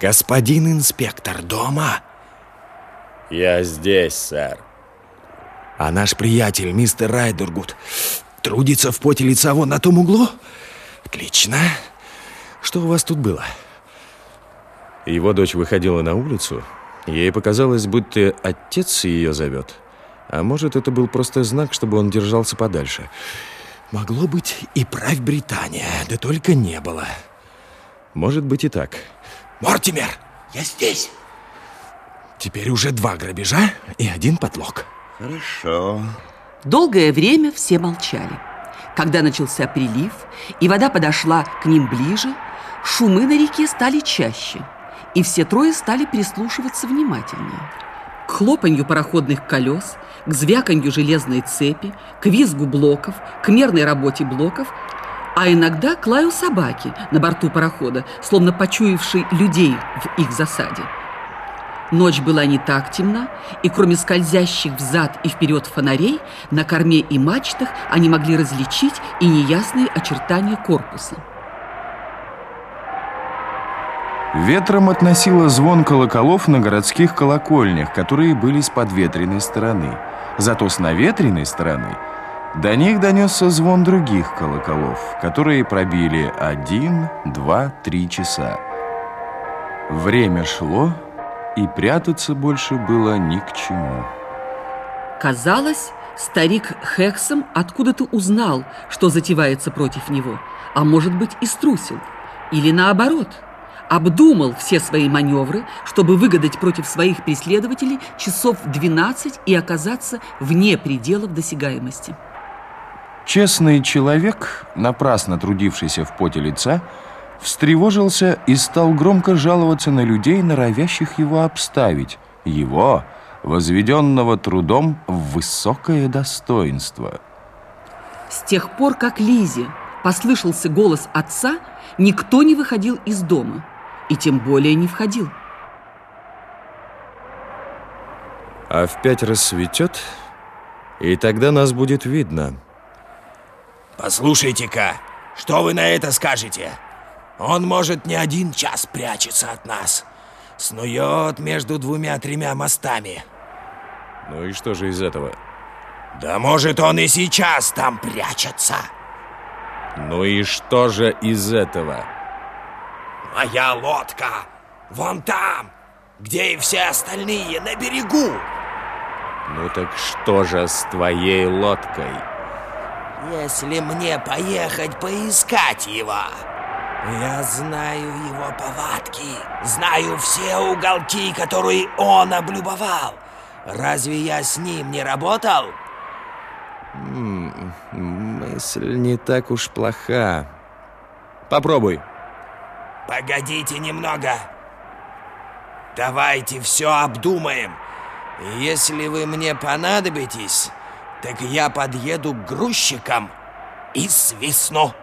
Господин инспектор дома? Я здесь, сэр. А наш приятель, мистер Райдергуд, трудится в поте лица вон на том углу? Отлично. Что у вас тут было? Его дочь выходила на улицу. Ей показалось, будто отец ее зовет. А может, это был просто знак, чтобы он держался подальше. Могло быть и правь Британия, да только не было. Может быть и так. Мортимер, я здесь. Теперь уже два грабежа и один подлог. Хорошо. Долгое время все молчали. Когда начался прилив, и вода подошла к ним ближе, шумы на реке стали чаще, и все трое стали прислушиваться внимательнее. К хлопанью пароходных колес, к звяканью железной цепи, к визгу блоков, к мерной работе блоков, а иногда к лаю собаки на борту парохода, словно почуявшей людей в их засаде. Ночь была не так темна, и кроме скользящих взад и вперед фонарей, на корме и мачтах они могли различить и неясные очертания корпуса. Ветром относило звон колоколов на городских колокольнях, которые были с подветренной стороны. Зато с наветренной стороны до них донесся звон других колоколов, которые пробили один, два, три часа. Время шло, и прятаться больше было ни к чему. Казалось, старик Хексом откуда-то узнал, что затевается против него, а может быть и струсил. Или наоборот, обдумал все свои маневры, чтобы выгадать против своих преследователей часов 12 и оказаться вне пределов досягаемости. Честный человек, напрасно трудившийся в поте лица, встревожился и стал громко жаловаться на людей, норовящих его обставить. Его, возведенного трудом в высокое достоинство. С тех пор, как Лизе послышался голос отца, никто не выходил из дома, и тем более не входил. А в пять рассветет, и тогда нас будет видно. Послушайте-ка, что вы на это скажете? Он, может, не один час прячется от нас. Снует между двумя-тремя мостами. Ну и что же из этого? Да может, он и сейчас там прячется. Ну и что же из этого? Моя лодка вон там, где и все остальные на берегу. Ну так что же с твоей лодкой? Если мне поехать поискать его, я знаю его повадки, знаю все уголки, которые он облюбовал. Разве я с ним не работал? Мысль не так уж плоха. Попробуй. Погодите немного. Давайте все обдумаем. Если вы мне понадобитесь, так я подъеду к грузчикам и свистну.